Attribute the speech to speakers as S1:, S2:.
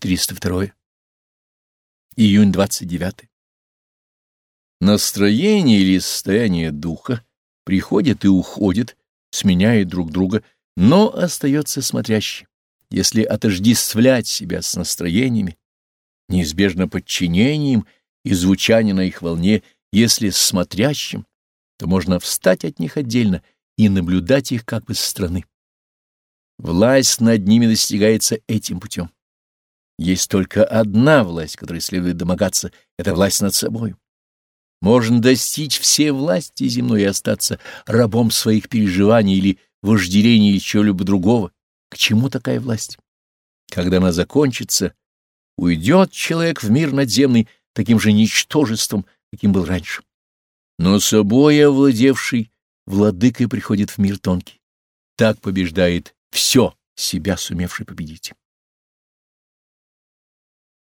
S1: 402. Июнь 29. Настроение или состояние духа приходит и уходит, сменяет друг друга, но остается смотрящий. Если отождествлять себя с настроениями, неизбежно подчинением и звучание на их волне, если смотрящим, то можно встать от них отдельно и наблюдать их как бы со стороны. Власть над ними достигается этим путем. Есть только одна власть, которой следует домогаться — это власть над собой. Можно достичь всей власти земной и остаться рабом своих переживаний или вожделения или чего-либо другого. К чему такая власть? Когда она закончится, уйдет человек в мир надземный таким же ничтожеством, каким был раньше. Но собой овладевший владыкой приходит в мир тонкий. Так побеждает все, себя сумевший победить.